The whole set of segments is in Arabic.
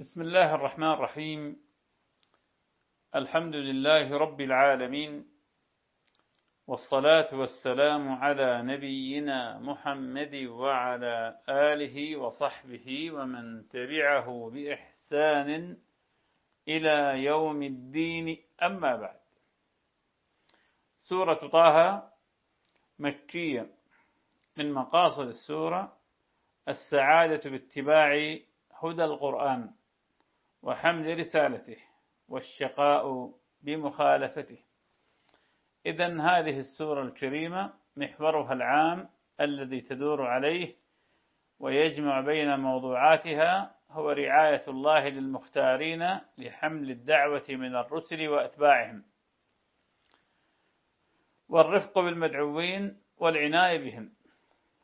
بسم الله الرحمن الرحيم. الحمد لله رب العالمين. والصلاة والسلام على نبينا محمد وعلى آله وصحبه ومن تبعه بإحسان إلى يوم الدين. أما بعد سورة طه مكية من مقاصد السورة السعادة باتباع هدى القرآن. وحمل رسالته والشقاء بمخالفته. إذا هذه السورة الكريمة محورها العام الذي تدور عليه ويجمع بين موضوعاتها هو رعاية الله للمختارين لحمل الدعوة من الرسل وأتباعهم والرفق بالمدعوين والعناية بهم.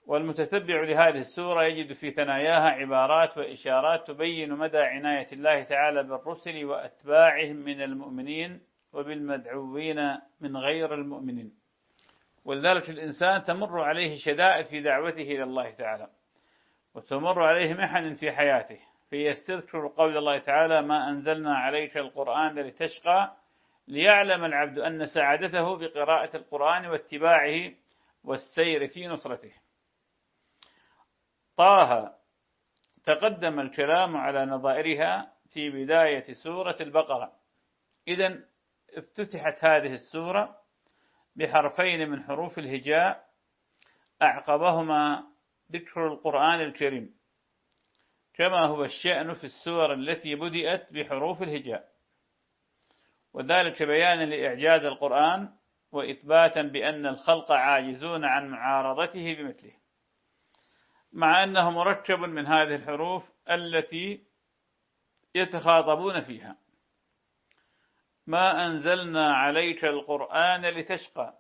والمتتبع لهذه السورة يجد في ثناياها عبارات وإشارات تبين مدى عناية الله تعالى بالرسل وأتباعهم من المؤمنين وبالمدعوين من غير المؤمنين. ولذلك الإنسان تمر عليه شدائد في دعوته إلى الله تعالى وتمر عليه محن في حياته فيستذكر قول الله تعالى ما أنزلنا عليك القرآن لتشقى ليعلم العبد أن سعادته بقراءة القرآن واتباعه والسير في نصرته. طه تقدم الكلام على نظائرها في بداية سورة البقرة. إذا افتتحت هذه السورة بحرفين من حروف الهجاء أعقبهما ذكر القرآن الكريم. كما هو الشأن في السور التي بدأت بحروف الهجاء. وذلك بيانا لإعجاز القرآن وإثباتا بأن الخلق عاجزون عن معارضته بمثله. مع أنه مركب من هذه الحروف التي يتخاطبون فيها. ما أنزلنا عليك القرآن لتشقى.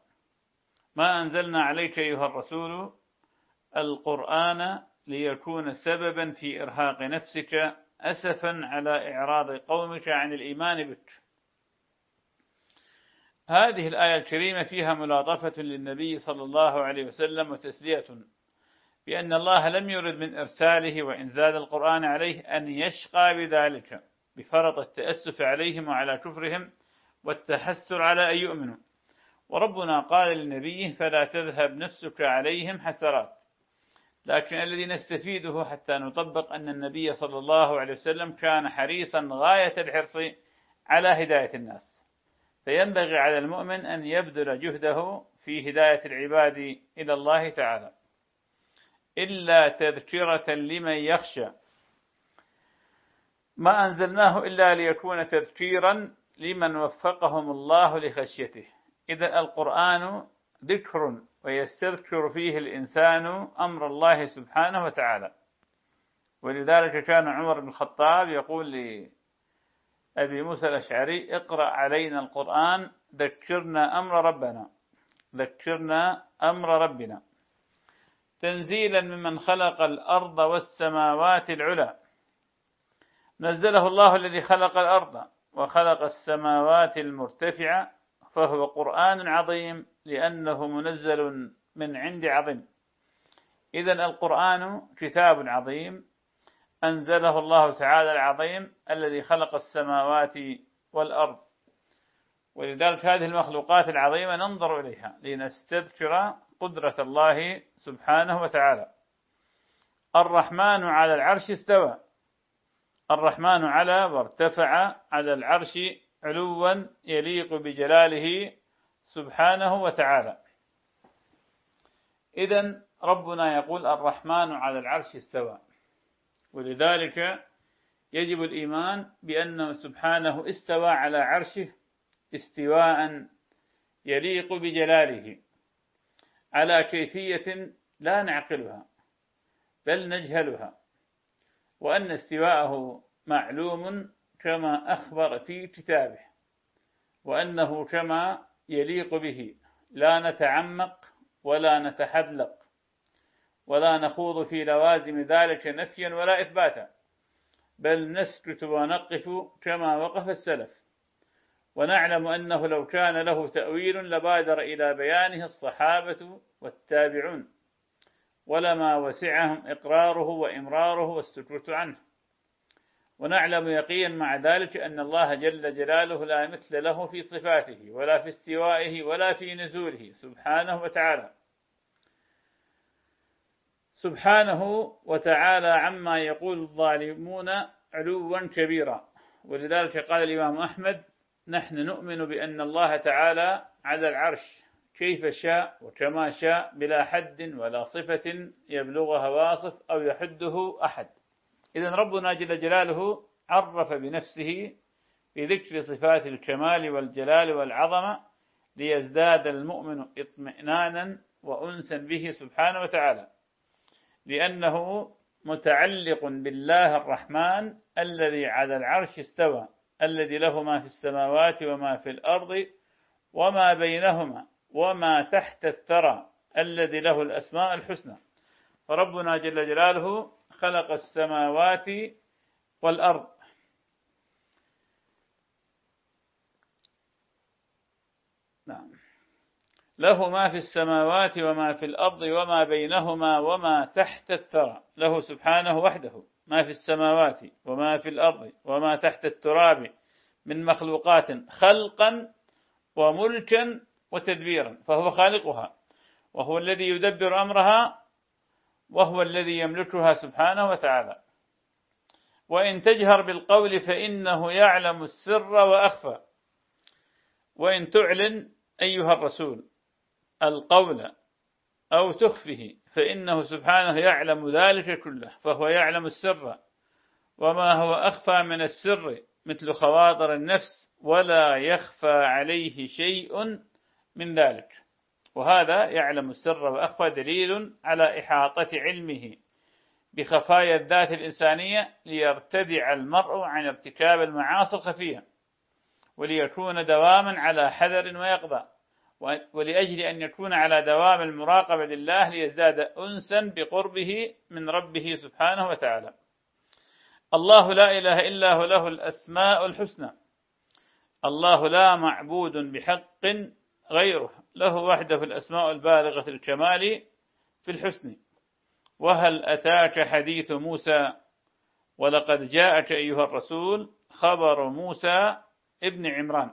ما أنزلنا عليك أيها الرسول القرآن ليكون سببا في إرهاق نفسك أسفا على إعراض قومك عن الإيمان بك. هذه الآية الكريمة فيها ملاطفة للنبي صلى الله عليه وسلم وتسلية. بأن الله لم يرد من إرساله وإنزال القرآن عليه أن يشقى بذلك بفرط التأسف عليهم وعلى كفرهم والتحسر على أن يؤمنوا. وربنا قال لنبيه فلا تذهب نفسك عليهم حسرات. لكن الذي نستفيده حتى نطبق أن النبي صلى الله عليه وسلم كان حريصا غاية الحرص على هداية الناس. فينبغي على المؤمن أن يبذل جهده في هداية العباد إلى الله تعالى. إلا تذكرة لمن يخشى. ما أنزلناه إلا ليكون تذكيرا لمن وفقهم الله لخشيته. إذا القرآن ذكر ويستذكر فيه الإنسان أمر الله سبحانه وتعالى. ولذلك كان عمر بن الخطاب يقول لأبي موسى الأشعري اقرأ علينا القرآن ذكرنا أمر ربنا ذكرنا أمر ربنا. تنزيلا ممن خلق الأرض والسماوات العلى. نزله الله الذي خلق الأرض وخلق السماوات المرتفعة فهو قرآن عظيم لأنه منزل من عند عظيم. إذا القرآن كتاب عظيم أنزله الله تعالى العظيم الذي خلق السماوات والأرض. ولذلك هذه المخلوقات العظيمة ننظر إليها لنستذكر قدرة الله سبحانه وتعالى. الرحمن على العرش استوى. الرحمن على وارتفع على العرش علوا يليق بجلاله سبحانه وتعالى. إذا ربنا يقول الرحمن على العرش استوى. ولذلك يجب الإيمان بأنه سبحانه استوى على عرشه استواء يليق بجلاله. على كيفية لا نعقلها بل نجهلها وأن استواءه معلوم كما أخبر في كتابه وأنه كما يليق به لا نتعمق ولا نتحذلق ولا نخوض في لوازم ذلك نفيا ولا إثباتا بل نسكت ونقف كما وقف السلف. ونعلم أنه لو كان له تأويل لبادر إلى بيانه الصحابة والتابعون ولما وسعهم إقراره وإمراره والسكوت عنه. ونعلم يقينا مع ذلك أن الله جل جلاله لا مثل له في صفاته ولا في استوائه ولا في نزوله سبحانه وتعالى. سبحانه وتعالى عما يقول الظالمون علوا كبيرا. ولذلك قال الإمام أحمد نحن نؤمن بأن الله تعالى على العرش كيف شاء وكما شاء بلا حد ولا صفة يبلغها واصف أو يحده أحد. إذا ربنا جل جلاله عرف بنفسه بذكر صفات الكمال والجلال والعظمة ليزداد المؤمن اطمئنانا وأنسا به سبحانه وتعالى. لأنه متعلق بالله الرحمن الذي على العرش استوى. الذي له ما في السماوات وما في الأرض وما بينهما وما تحت الثرى الذي له الأسماء الحسنى. فربنا جل جلاله خلق السماوات والأرض. نعم. له ما في السماوات وما في الأرض وما بينهما وما تحت الثرى. له سبحانه وحده. ما في السماوات وما في الأرض وما تحت التراب من مخلوقات خلقا وملكا وتدبيرا فهو خالقها وهو الذي يدبر أمرها وهو الذي يملكها سبحانه وتعالى. وإن تجهر بالقول فإنه يعلم السر وأخفى. وإن تعلن أيها الرسول القول أو تخفه فإنه سبحانه يعلم ذلك كله فهو يعلم السر. وما هو أخفى من السر مثل خواطر النفس ولا يخفى عليه شيء من ذلك. وهذا يعلم السر وأخفى دليل على إحاطة علمه بخفايا الذات الإنسانية ليرتدع المرء عن ارتكاب المعاصي الخفية وليكون دواما على حذر ويقضى. ولأجل أن يكون على دوام المراقبة لله ليزداد أنسا بقربه من ربه سبحانه وتعالى. الله لا إله إلا هو له الأسماء الحسنى. الله لا معبود بحق غيره له وحده الأسماء البالغة الكمال في الحسن. وهل أتاك حديث موسى؟ ولقد جاءك أيها الرسول خبر موسى ابن عمران.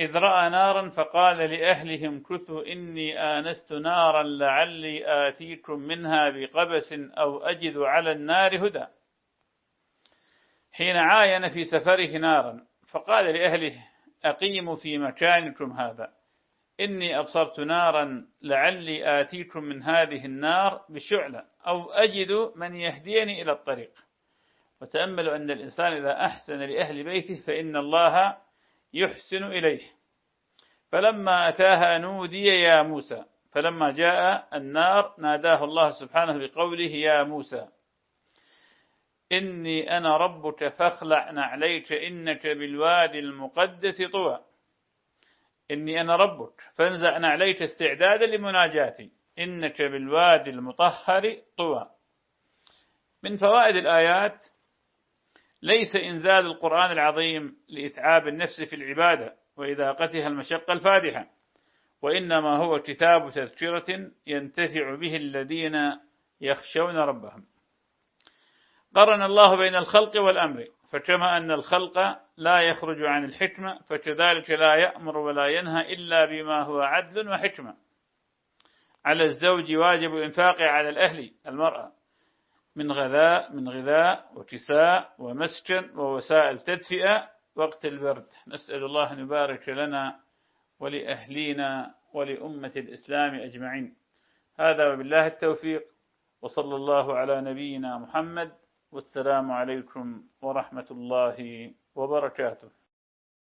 إذ رأى نارا فقال لأهلهم كثوا إني آنست نارا لعلي آتيكم منها بقبس أو أجد على النار هدى. حين عاين في سفره نارا فقال لأهله أقيموا في مكانكم هذا. إني أبصرت نارا لعلي آتيكم من هذه النار بشعلة أو أجد من يهديني إلى الطريق. وتأملوا أن الإنسان إذا أحسن لأهل بيته فإن الله يحسن إليه. فلما أتاها نودي يا موسى. فلما جاء النار ناداه الله سبحانه بقوله يا موسى إني أنا ربك فاخلع نعليك إنك بالوادي المقدس طوى. إني أنا ربك فانزع نعليك استعدادا لمناجاتي إنك بالوادي المطهر طوى. من فوائد الآيات ليس إنزال القرآن العظيم لإتعاب النفس في العبادة وإذاقتها المشقة الفادحة وإنما هو كتاب تذكرة ينتفع به الذين يخشون ربهم. قرن الله بين الخلق والأمر فكما أن الخلق لا يخرج عن الحكمة فكذلك لا يأمر ولا ينهى إلا بما هو عدل وحكمة. على الزوج واجب إنفاقه على الأهل المرأة. من غذاء من غذاء وكساء ومسكن ووسائل تدفئة. وقت البرد نسأل الله أن يبارك لنا ولأهلينا ولأمة الإسلام أجمعين. هذا وبالله التوفيق. وصلى الله على نبينا محمد. والسلام عليكم ورحمة الله وبركاته.